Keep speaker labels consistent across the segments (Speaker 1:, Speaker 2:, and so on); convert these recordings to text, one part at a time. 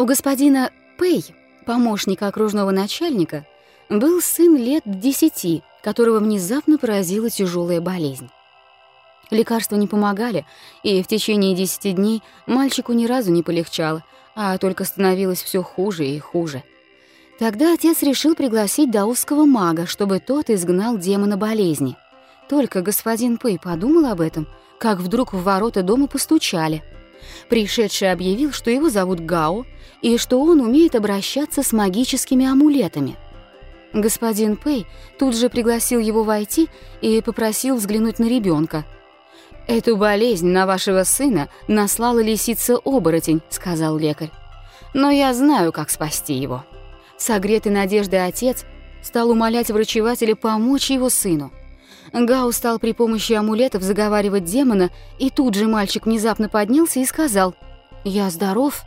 Speaker 1: У господина Пэй, помощника окружного начальника, был сын лет десяти, которого внезапно поразила тяжелая болезнь. Лекарства не помогали, и в течение десяти дней мальчику ни разу не полегчало, а только становилось все хуже и хуже. Тогда отец решил пригласить даосского мага, чтобы тот изгнал демона болезни. Только господин Пэй подумал об этом, как вдруг в ворота дома постучали. Пришедший объявил, что его зовут Гао, и что он умеет обращаться с магическими амулетами. Господин Пэй тут же пригласил его войти и попросил взглянуть на ребенка. «Эту болезнь на вашего сына наслала лисица-оборотень», — сказал лекарь. «Но я знаю, как спасти его». Согретый надеждой отец стал умолять врачевателя помочь его сыну. Гау стал при помощи амулетов заговаривать демона, и тут же мальчик внезапно поднялся и сказал «Я здоров».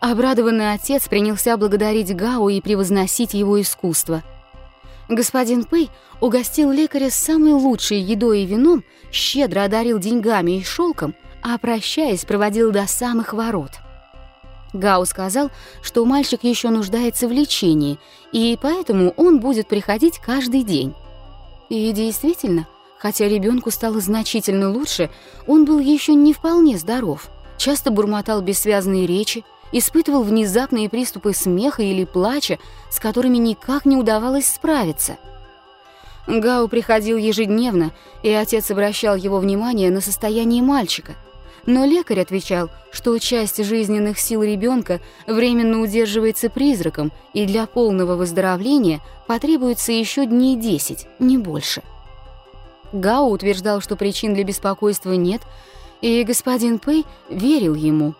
Speaker 1: Обрадованный отец принялся благодарить Гау и превозносить его искусство. Господин Пэй угостил лекаря самой лучшей едой и вином, щедро одарил деньгами и шелком, а прощаясь, проводил до самых ворот. Гау сказал, что мальчик еще нуждается в лечении, и поэтому он будет приходить каждый день. И действительно, хотя ребенку стало значительно лучше, он был еще не вполне здоров. Часто бурмотал бессвязные речи, испытывал внезапные приступы смеха или плача, с которыми никак не удавалось справиться. Гау приходил ежедневно, и отец обращал его внимание на состояние мальчика. Но лекарь отвечал, что часть жизненных сил ребенка временно удерживается призраком, и для полного выздоровления потребуется еще дней 10, не больше. Гао утверждал, что причин для беспокойства нет, и господин Пэй верил ему.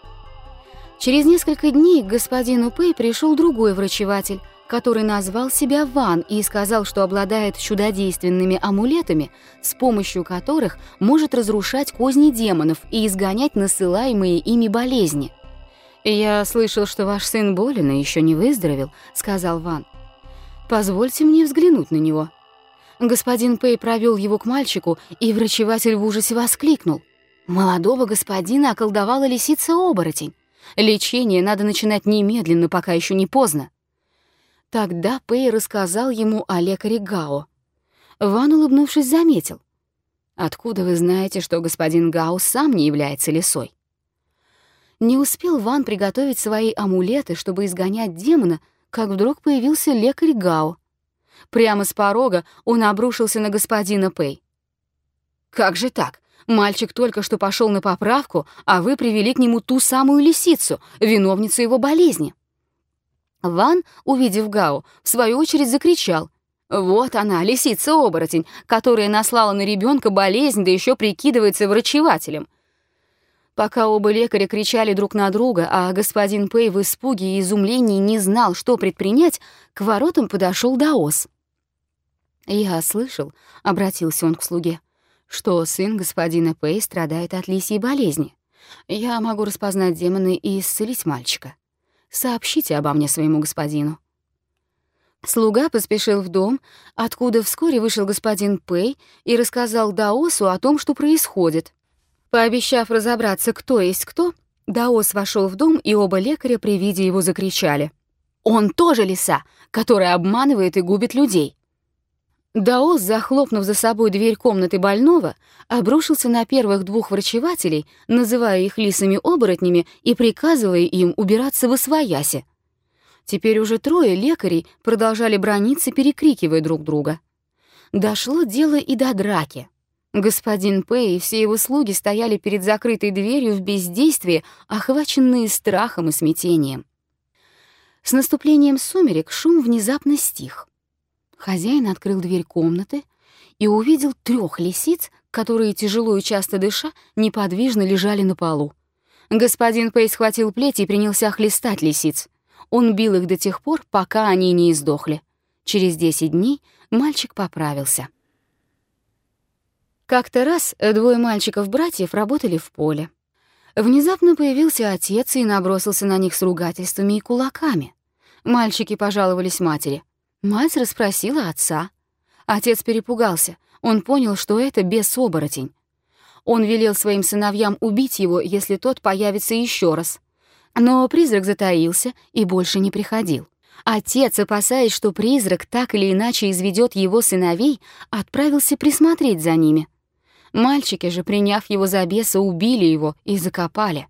Speaker 1: Через несколько дней к господину Пэй пришел другой врачеватель, который назвал себя Ван и сказал, что обладает чудодейственными амулетами, с помощью которых может разрушать козни демонов и изгонять насылаемые ими болезни. «Я слышал, что ваш сын болен и еще не выздоровел», — сказал Ван. «Позвольте мне взглянуть на него». Господин Пэй провел его к мальчику, и врачеватель в ужасе воскликнул. «Молодого господина околдовала лисица-оборотень. Лечение надо начинать немедленно, пока еще не поздно». Тогда Пэй рассказал ему о лекаре Гао. Ван, улыбнувшись, заметил. «Откуда вы знаете, что господин Гао сам не является лисой?» Не успел Ван приготовить свои амулеты, чтобы изгонять демона, как вдруг появился лекарь Гао. Прямо с порога он обрушился на господина Пэй. «Как же так? Мальчик только что пошел на поправку, а вы привели к нему ту самую лисицу, виновницу его болезни». Ван, увидев Гао, в свою очередь закричал. «Вот она, лисица-оборотень, которая наслала на ребенка болезнь, да еще прикидывается врачевателем». Пока оба лекаря кричали друг на друга, а господин Пэй в испуге и изумлении не знал, что предпринять, к воротам подошел Даос. «Я слышал», — обратился он к слуге, «что сын господина Пэй страдает от лисьей болезни. Я могу распознать демона и исцелить мальчика». Сообщите обо мне своему господину». Слуга поспешил в дом, откуда вскоре вышел господин Пэй и рассказал Даосу о том, что происходит. Пообещав разобраться, кто есть кто, Даос вошел в дом, и оба лекаря при виде его закричали. «Он тоже лиса, которая обманывает и губит людей!» Даос, захлопнув за собой дверь комнаты больного, обрушился на первых двух врачевателей, называя их лисами-оборотнями и приказывая им убираться в освояси. Теперь уже трое лекарей продолжали брониться, перекрикивая друг друга. Дошло дело и до драки. Господин Пэй и все его слуги стояли перед закрытой дверью в бездействии, охваченные страхом и смятением. С наступлением сумерек шум внезапно стих. Хозяин открыл дверь комнаты и увидел трех лисиц, которые, тяжело и часто дыша, неподвижно лежали на полу. Господин Пей схватил плеть и принялся хлестать лисиц. Он бил их до тех пор, пока они не издохли. Через десять дней мальчик поправился. Как-то раз двое мальчиков-братьев работали в поле. Внезапно появился отец и набросился на них с ругательствами и кулаками. Мальчики пожаловались матери — Мать расспросила отца. Отец перепугался. Он понял, что это бес-оборотень. Он велел своим сыновьям убить его, если тот появится еще раз. Но призрак затаился и больше не приходил. Отец, опасаясь, что призрак так или иначе изведет его сыновей, отправился присмотреть за ними. Мальчики же, приняв его за беса, убили его и закопали.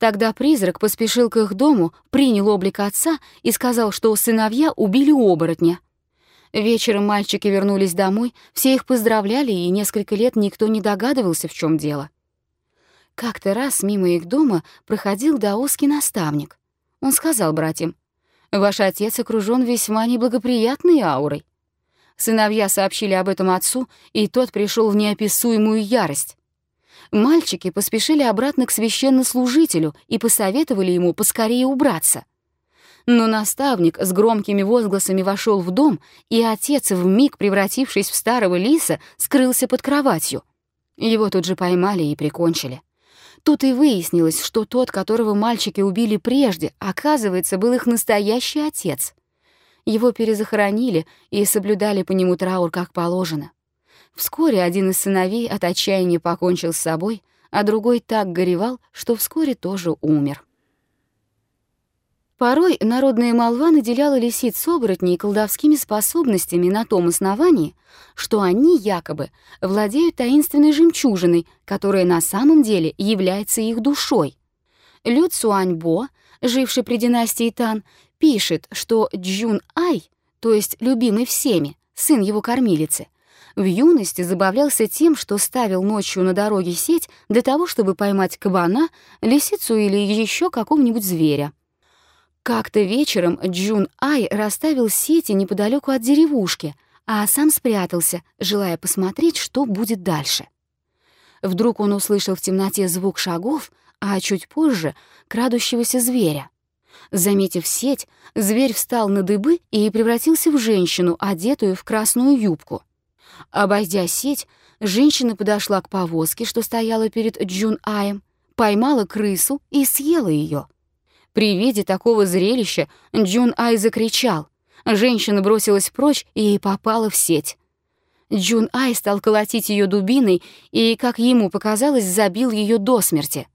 Speaker 1: Тогда призрак поспешил к их дому, принял облик отца и сказал, что сыновья убили оборотня. Вечером мальчики вернулись домой, все их поздравляли, и несколько лет никто не догадывался, в чем дело. Как-то раз мимо их дома проходил даосский наставник. Он сказал братьям, «Ваш отец окружен весьма неблагоприятной аурой». Сыновья сообщили об этом отцу, и тот пришел в неописуемую ярость. Мальчики поспешили обратно к священнослужителю и посоветовали ему поскорее убраться. Но наставник с громкими возгласами вошел в дом, и отец, вмиг превратившись в старого лиса, скрылся под кроватью. Его тут же поймали и прикончили. Тут и выяснилось, что тот, которого мальчики убили прежде, оказывается, был их настоящий отец. Его перезахоронили и соблюдали по нему траур как положено. Вскоре один из сыновей от отчаяния покончил с собой, а другой так горевал, что вскоре тоже умер. Порой народная молва наделяла лисиц-оборотней колдовскими способностями на том основании, что они якобы владеют таинственной жемчужиной, которая на самом деле является их душой. Лю Цуаньбо, живший при династии Тан, пишет, что Джун Ай, то есть любимый всеми, сын его кормилицы, в юности забавлялся тем, что ставил ночью на дороге сеть для того, чтобы поймать кабана, лисицу или еще какого-нибудь зверя. Как-то вечером Джун Ай расставил сети неподалеку от деревушки, а сам спрятался, желая посмотреть, что будет дальше. Вдруг он услышал в темноте звук шагов, а чуть позже — крадущегося зверя. Заметив сеть, зверь встал на дыбы и превратился в женщину, одетую в красную юбку. Обойдя сеть, женщина подошла к повозке, что стояла перед Джун Аем, поймала крысу и съела ее. При виде такого зрелища Джун Ай закричал. Женщина бросилась прочь и попала в сеть. Джун Ай стал колотить ее дубиной и, как ему показалось, забил ее до смерти.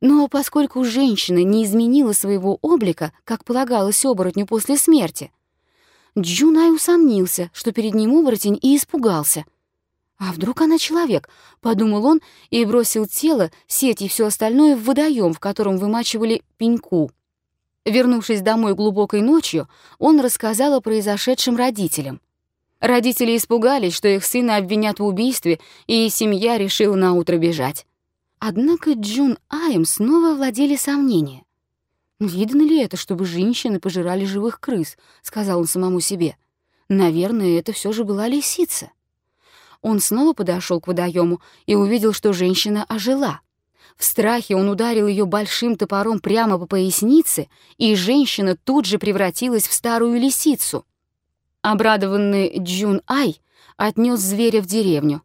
Speaker 1: Но поскольку женщина не изменила своего облика, как полагалось оборотню после смерти, Джунай усомнился, что перед ним оборотень, и испугался. «А вдруг она человек?» — подумал он и бросил тело, сеть и все остальное в водоем, в котором вымачивали пеньку. Вернувшись домой глубокой ночью, он рассказал о произошедшем родителям. Родители испугались, что их сына обвинят в убийстве, и семья решила наутро бежать. Однако Джун Аем снова овладели сомнения. «Видно ли это, чтобы женщины пожирали живых крыс?» — сказал он самому себе. «Наверное, это все же была лисица». Он снова подошел к водоему и увидел, что женщина ожила. В страхе он ударил ее большим топором прямо по пояснице, и женщина тут же превратилась в старую лисицу. Обрадованный Джун Ай отнес зверя в деревню.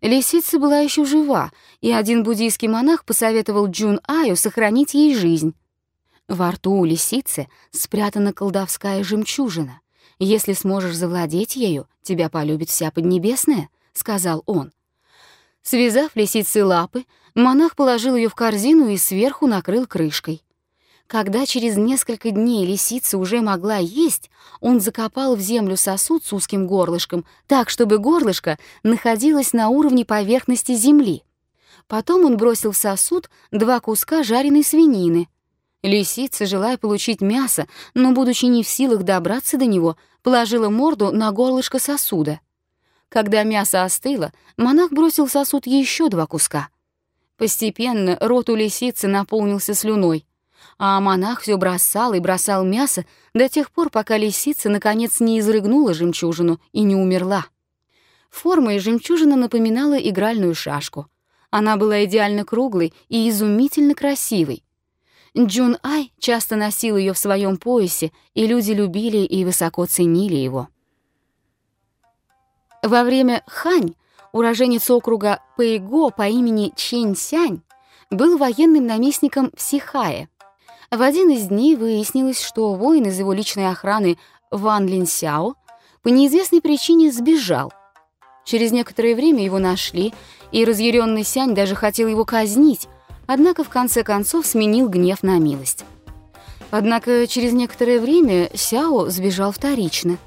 Speaker 1: Лисица была еще жива, и один буддийский монах посоветовал Джун Аю сохранить ей жизнь. Во рту у лисицы спрятана колдовская жемчужина. Если сможешь завладеть ею, тебя полюбит вся Поднебесная», — сказал он. Связав лисицы лапы, монах положил ее в корзину и сверху накрыл крышкой. Когда через несколько дней лисица уже могла есть, он закопал в землю сосуд с узким горлышком, так, чтобы горлышко находилось на уровне поверхности земли. Потом он бросил в сосуд два куска жареной свинины, Лисица, желая получить мясо, но, будучи не в силах добраться до него, положила морду на горлышко сосуда. Когда мясо остыло, монах бросил сосуд еще два куска. Постепенно рот у лисицы наполнился слюной, а монах все бросал и бросал мясо до тех пор, пока лисица наконец не изрыгнула жемчужину и не умерла. Форма и жемчужина напоминала игральную шашку. Она была идеально круглой и изумительно красивой, Джун Ай часто носил ее в своем поясе, и люди любили и высоко ценили его. Во время Хань уроженец округа Пэйго по имени Чэнь Сянь был военным наместником в Сихае. В один из дней выяснилось, что воин из его личной охраны Ван Лин Сяо по неизвестной причине сбежал. Через некоторое время его нашли, и разъяренный Сянь даже хотел его казнить, однако в конце концов сменил гнев на милость. Однако через некоторое время Сяо сбежал вторично.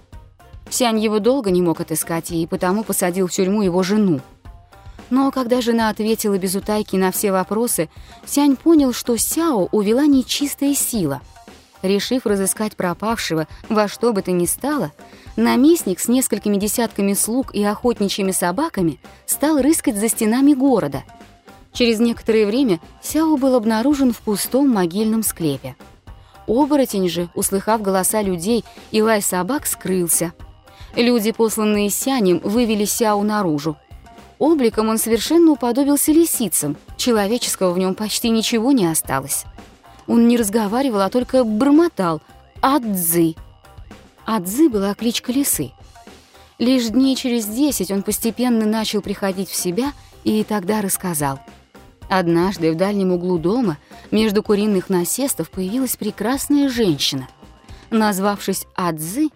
Speaker 1: Сянь его долго не мог отыскать и потому посадил в тюрьму его жену. Но когда жена ответила без утайки на все вопросы, Сянь понял, что Сяо увела нечистая сила. Решив разыскать пропавшего во что бы то ни стало, наместник с несколькими десятками слуг и охотничьими собаками стал рыскать за стенами города. Через некоторое время Сяо был обнаружен в пустом могильном склепе. Оборотень же, услыхав голоса людей и лай собак, скрылся. Люди, посланные Сянем, вывели Сяо наружу. Обликом он совершенно уподобился лисицам, человеческого в нем почти ничего не осталось. Он не разговаривал, а только бормотал «Адзы». Адзы была кличка лисы. Лишь дней через десять он постепенно начал приходить в себя и тогда рассказал – Однажды в дальнем углу дома, между куриных насестов, появилась прекрасная женщина. Назвавшись Адзы,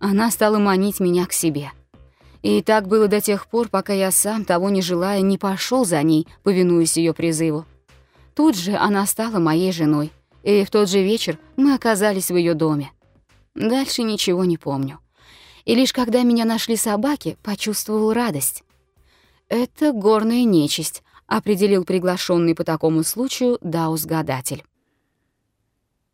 Speaker 1: она стала манить меня к себе. И так было до тех пор, пока я сам, того не желая, не пошел за ней, повинуясь ее призыву. Тут же она стала моей женой, и в тот же вечер мы оказались в ее доме. Дальше ничего не помню. И лишь когда меня нашли собаки, почувствовал радость. Это горная нечисть, определил приглашенный по такому случаю Даус-гадатель.